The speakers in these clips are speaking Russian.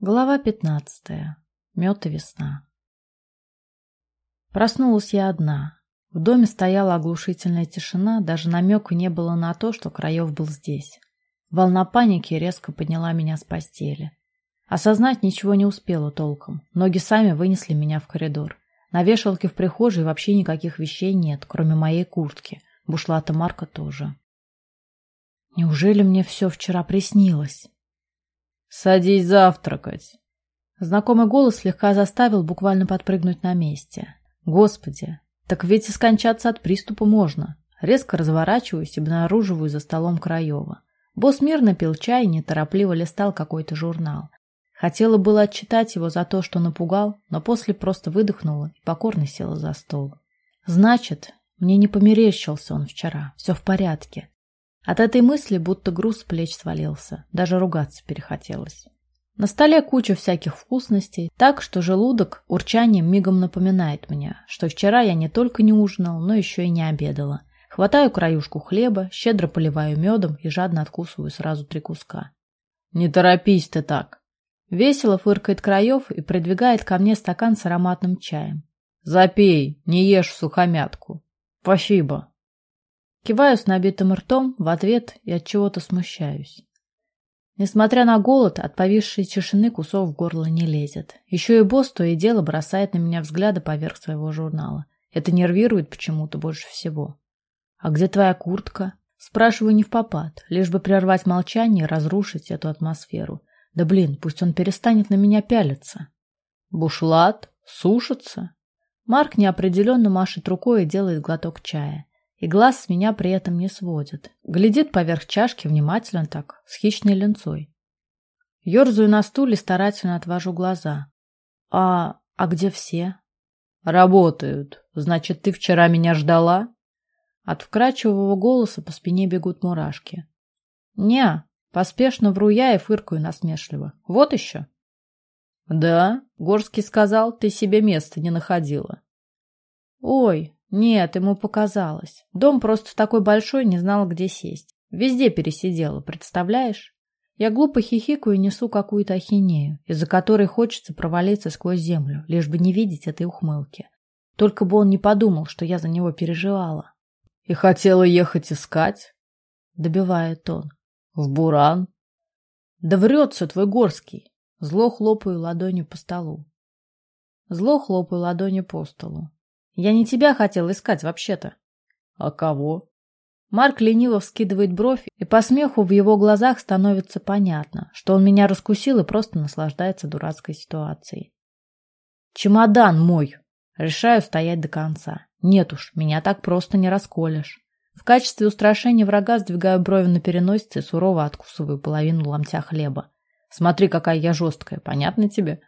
Глава пятнадцатая. Мед и весна. Проснулась я одна. В доме стояла оглушительная тишина, даже намека не было на то, что Краев был здесь. Волна паники резко подняла меня с постели. Осознать ничего не успела толком. Ноги сами вынесли меня в коридор. На вешалке в прихожей вообще никаких вещей нет, кроме моей куртки. Бушлата Марка тоже. Неужели мне все вчера приснилось? «Садись завтракать!» Знакомый голос слегка заставил буквально подпрыгнуть на месте. «Господи, так ведь и скончаться от приступа можно!» Резко разворачиваюсь и обнаруживаю за столом Краева. Босс мирно пил чай и неторопливо листал какой-то журнал. Хотела было отчитать его за то, что напугал, но после просто выдохнула и покорно села за стол. «Значит, мне не померещился он вчера. Все в порядке. От этой мысли будто груз с плеч свалился, даже ругаться перехотелось. На столе куча всяких вкусностей, так что желудок урчанием мигом напоминает мне, что вчера я не только не ужинал, но еще и не обедала. Хватаю краюшку хлеба, щедро поливаю медом и жадно откусываю сразу три куска. «Не торопись ты так!» Весело фыркает Краев и придвигает ко мне стакан с ароматным чаем. «Запей, не ешь сухомятку!» «Спасибо!» Киваю с набитым ртом в ответ и от чего-то смущаюсь. Несмотря на голод, от повисшей тишины кусок в горло не лезет. Еще и босс то и дело бросает на меня взгляды поверх своего журнала. Это нервирует почему-то больше всего. «А где твоя куртка?» Спрашиваю не в попад, лишь бы прервать молчание и разрушить эту атмосферу. Да блин, пусть он перестанет на меня пялиться. «Бушлат? Сушится?» Марк неопределенно машет рукой и делает глоток чая. И глаз с меня при этом не сводит. Глядит поверх чашки внимательно так, с хищной ленцой. Ёрзаю на стуле, старательно отвожу глаза. А, а где все? Работают. Значит, ты вчера меня ждала? От вкрадчивого голоса по спине бегут мурашки. Не, поспешно вру я и фыркаю насмешливо. Вот еще. Да, Горский сказал, ты себе места не находила. Ой, нет, ему показалось. Дом просто такой большой, не знала, где сесть. Везде пересидела, представляешь? Я глупо хихикаю и несу какую-то ахинею, из-за которой хочется провалиться сквозь землю, лишь бы не видеть этой ухмылки. Только бы он не подумал, что я за него переживала. И хотела ехать искать? Добивает он. В Буран? Да врется твой Горский. Зло хлопаю ладонью по столу. Зло хлопаю ладонью по столу. Я не тебя хотел искать вообще-то. А кого? Марк лениво вскидывает бровь, и по смеху в его глазах становится понятно, что он меня раскусил и просто наслаждается дурацкой ситуацией. Чемодан мой! Решаю стоять до конца. Нет уж, меня так просто не расколешь. В качестве устрашения врага сдвигаю брови на переносице и сурово откусываю половину ломтя хлеба. Смотри, какая я жесткая, понятно тебе?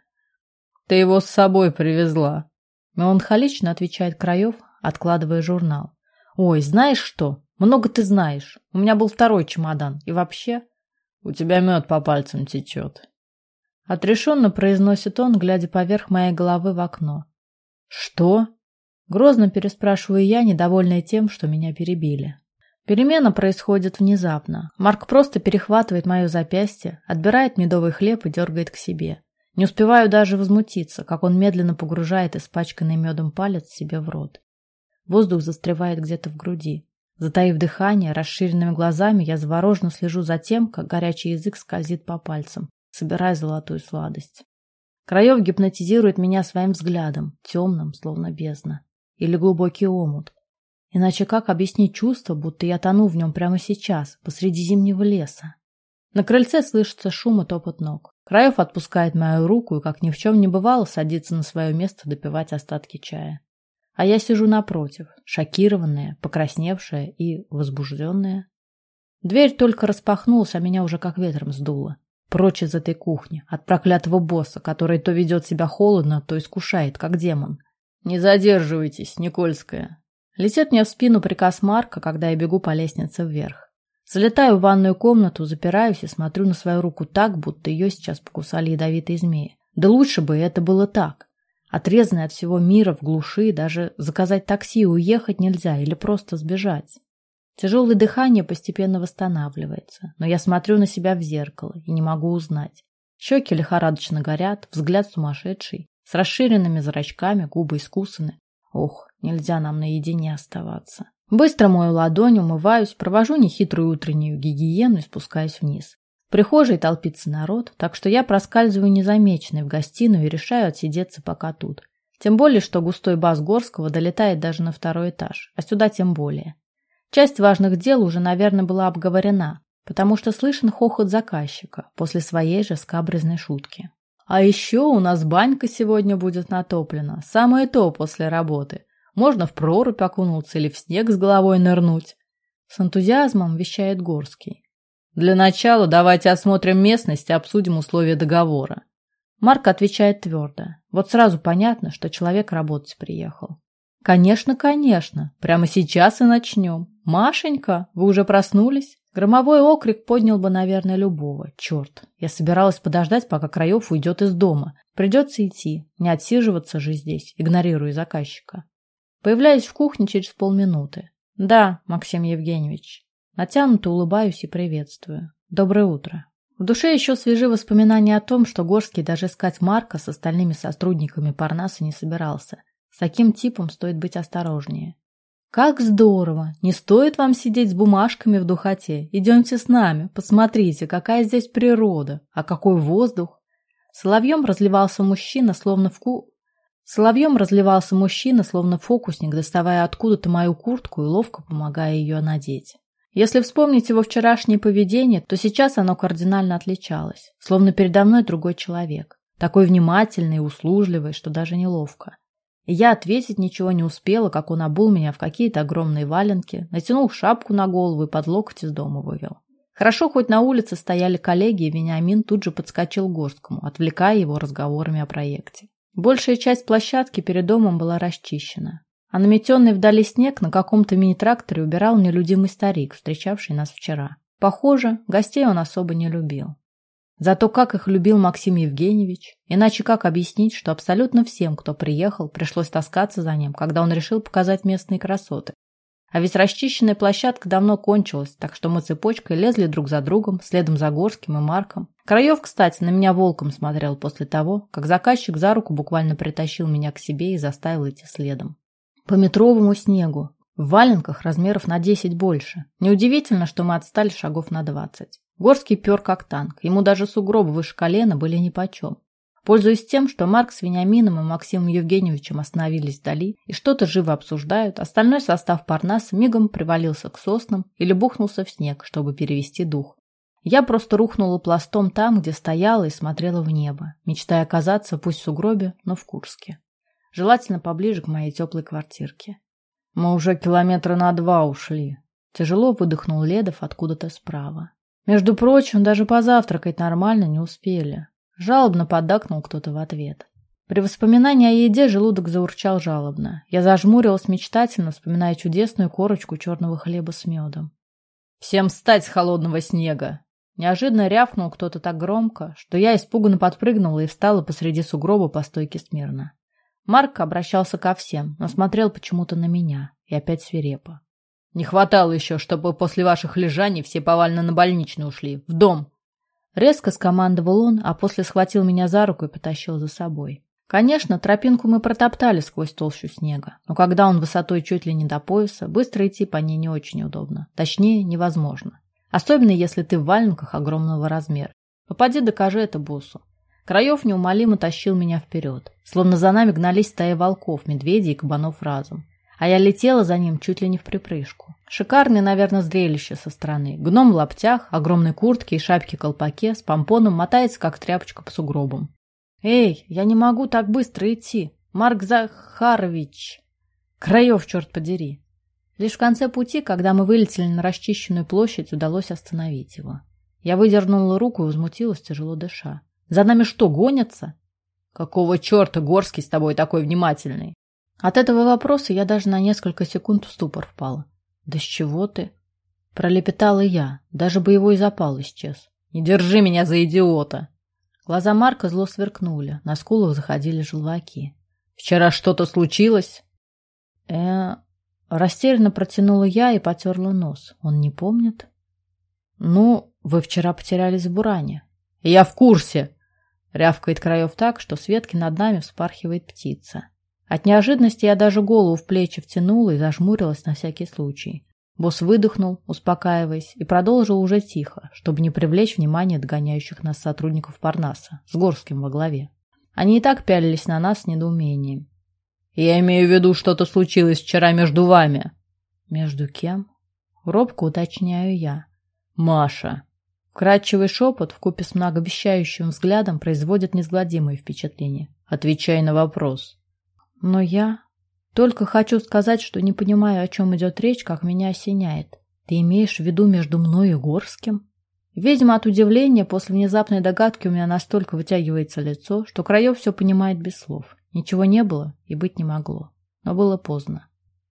Ты его с собой привезла. Меланхолично отвечает Краев, откладывая журнал. Ой, знаешь что? Много ты знаешь. У меня был второй чемодан. И вообще... У тебя мед по пальцам течет. Отрешенно произносит он, глядя поверх моей головы в окно. Что? Грозно переспрашиваю я, недовольная тем, что меня перебили. Перемена происходит внезапно. Марк просто перехватывает мое запястье, отбирает медовый хлеб и дергает к себе. Не успеваю даже возмутиться, как он медленно погружает испачканный медом палец себе в рот. Воздух застревает где-то в груди. Затаив дыхание, расширенными глазами, я завороженно слежу за тем, как горячий язык скользит по пальцам, собирая золотую сладость. Краев гипнотизирует меня своим взглядом, темным, словно бездна. Или глубокий омут. Иначе как объяснить чувство, будто я тону в нем прямо сейчас, посреди зимнего леса? На крыльце слышится шум и топот ног. Краев отпускает мою руку и, как ни в чем не бывало, садится на свое место допивать остатки чая. А я сижу напротив, шокированная, покрасневшая и возбужденная. Дверь только распахнулась, а меня уже как ветром сдуло. Прочь из этой кухни, от проклятого босса, который то ведет себя холодно, то искушает, как демон. «Не задерживайтесь, Никольская!» Летит мне в спину приказ Марка, когда я бегу по лестнице вверх. Залетаю в ванную комнату, запираюсь и смотрю на свою руку так, будто ее сейчас покусали ядовитые змеи. Да лучше бы это было так. Отрезанный от всего мира в глуши, даже заказать такси и уехать нельзя или просто сбежать. Тяжелое дыхание постепенно восстанавливается, но я смотрю на себя в зеркало и не могу узнать. Щеки лихорадочно горят, взгляд сумасшедший, с расширенными зрачками, губы искусаны. Ох, нельзя нам наедине оставаться. Быстро мою ладонь, умываюсь, провожу нехитрую утреннюю гигиену и спускаюсь вниз. В прихожей толпится народ, так что я проскальзываю незамеченной в гостиную и решаю отсидеться пока тут. Тем более, что густой бас Горского долетает даже на второй этаж, а сюда тем более. Часть важных дел уже, наверное, была обговорена, потому что слышен хохот заказчика после своей же скабрезной шутки. А еще у нас банька сегодня будет натоплена, самое то после работы. Можно в прорубь окунуться или в снег с головой нырнуть. С энтузиазмом вещает Горский. Для начала давайте осмотрим местность и обсудим условия договора. Марк отвечает твердо. Вот сразу понятно, что человек работать приехал. Конечно, конечно. Прямо сейчас и начнем. Машенька, вы уже проснулись? Громовой окрик поднял бы, наверное, любого. Черт, я собиралась подождать, пока Краев уйдет из дома. Придется идти, не отсиживаться же здесь, игнорируя заказчика. Появляюсь в кухне через полминуты. Да, Максим Евгеньевич. Натянуто улыбаюсь и приветствую. Доброе утро. В душе еще свежи воспоминания о том, что Горский даже искать Марка с остальными сотрудниками Парнаса не собирался. С таким типом стоит быть осторожнее. «Как здорово! Не стоит вам сидеть с бумажками в духоте. Идемте с нами, посмотрите, какая здесь природа, а какой воздух!» Соловьем разливался мужчина, словно в ку... Соловьем разливался мужчина, словно фокусник, доставая откуда-то мою куртку и ловко помогая ее надеть. Если вспомнить его вчерашнее поведение, то сейчас оно кардинально отличалось, словно передо мной другой человек, такой внимательный и услужливый, что даже неловко. И я ответить ничего не успела, как он обул меня в какие-то огромные валенки, натянул шапку на голову и под локоть из дома вывел. Хорошо, хоть на улице стояли коллеги, и Вениамин тут же подскочил к Горскому, отвлекая его разговорами о проекте. Большая часть площадки перед домом была расчищена. А наметенный вдали снег на каком-то мини-тракторе убирал нелюдимый старик, встречавший нас вчера. Похоже, гостей он особо не любил. Зато как их любил Максим Евгеньевич, иначе как объяснить, что абсолютно всем, кто приехал, пришлось таскаться за ним, когда он решил показать местные красоты. А ведь расчищенная площадка давно кончилась, так что мы цепочкой лезли друг за другом, следом за Горским и Марком. Краев, кстати, на меня волком смотрел после того, как заказчик за руку буквально притащил меня к себе и заставил идти следом. По метровому снегу, в валенках размеров на 10 больше. Неудивительно, что мы отстали шагов на 20. Горский пер как танк, ему даже сугробы выше колена были нипочем. Пользуясь тем, что Марк с Вениамином и Максимом Евгеньевичем остановились вдали и что-то живо обсуждают, остальной состав Парнаса мигом привалился к соснам или бухнулся в снег, чтобы перевести дух. Я просто рухнула пластом там, где стояла и смотрела в небо, мечтая оказаться пусть в сугробе, но в Курске. Желательно поближе к моей теплой квартирке. Мы уже километра на два ушли. Тяжело выдохнул Ледов откуда-то справа. Между прочим, даже позавтракать нормально не успели. Жалобно поддакнул кто-то в ответ. При воспоминании о еде желудок заурчал жалобно. Я зажмурилась мечтательно, вспоминая чудесную корочку черного хлеба с медом. «Всем встать с холодного снега!» Неожиданно рявкнул кто-то так громко, что я испуганно подпрыгнула и встала посреди сугроба по стойке смирно. Марк обращался ко всем, но смотрел почему-то на меня и опять свирепо. «Не хватало еще, чтобы после ваших лежаний все повально на больничный ушли. В дом!» Резко скомандовал он, а после схватил меня за руку и потащил за собой. Конечно, тропинку мы протоптали сквозь толщу снега, но когда он высотой чуть ли не до пояса, быстро идти по ней не очень удобно. Точнее, невозможно. Особенно, если ты в валенках огромного размера. Попади докажи это боссу. Краев неумолимо тащил меня вперед, словно за нами гнались стаи волков, медведей и кабанов разом. А я летела за ним чуть ли не в припрыжку. Шикарное, наверное, зрелище со стороны. Гном в лаптях, огромной куртке и шапке-колпаке с помпоном мотается, как тряпочка по сугробам. «Эй, я не могу так быстро идти! Марк Захарович!» «Краев, черт подери!» Лишь в конце пути, когда мы вылетели на расчищенную площадь, удалось остановить его. Я выдернула руку и возмутилась, тяжело дыша. «За нами что, гонятся?» «Какого черта Горский с тобой такой внимательный?» От этого вопроса я даже на несколько секунд в ступор впала. «Да с чего ты?» Пролепетала я, даже боевой запал исчез. «Не держи меня за идиота!» Глаза Марка зло сверкнули, на скулах заходили желваки. «Вчера что-то случилось?» э Растерянно протянула я и потерла нос. Он не помнит? «Ну, вы вчера потерялись в Буране». «Я в курсе!» Рявкает Краев так, что с ветки над нами вспархивает птица. От неожиданности я даже голову в плечи втянула и зажмурилась на всякий случай. Босс выдохнул, успокаиваясь, и продолжил уже тихо, чтобы не привлечь внимание догоняющих нас сотрудников Парнаса, с Горским во главе. Они и так пялились на нас с недоумением. «Я имею в виду, что-то случилось вчера между вами». «Между кем?» Робко уточняю я. «Маша». Вкрадчивый шепот вкупе с многообещающим взглядом производит несгладимое впечатление. Отвечай на вопрос. Но я только хочу сказать, что не понимаю, о чем идет речь, как меня осеняет. Ты имеешь в виду между мной и Горским? Видимо, от удивления после внезапной догадки у меня настолько вытягивается лицо, что Краев все понимает без слов. Ничего не было и быть не могло. Но было поздно.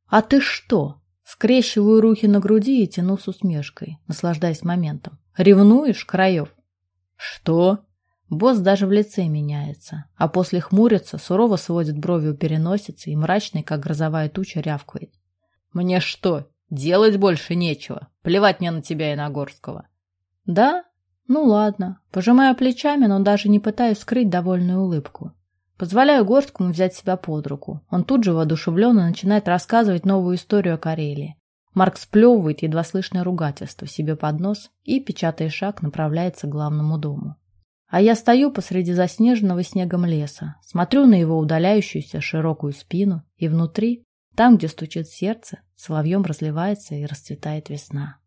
«А ты что?» Скрещиваю руки на груди и тяну с усмешкой, наслаждаясь моментом. «Ревнуешь, Краев?» «Что?» Босс даже в лице меняется, а после хмурится, сурово сводит брови у переносицы и мрачный, как грозовая туча, рявкает. «Мне что, делать больше нечего? Плевать мне на тебя и на Горского». «Да? Ну ладно». Пожимаю плечами, но даже не пытаюсь скрыть довольную улыбку. Позволяю Горскому взять себя под руку. Он тут же воодушевленно начинает рассказывать новую историю о Карелии. Марк сплевывает едва слышное ругательство себе под нос и, печатая шаг, направляется к главному дому. А я стою посреди заснеженного снегом леса, смотрю на его удаляющуюся широкую спину, и внутри, там, где стучит сердце, соловьем разливается и расцветает весна.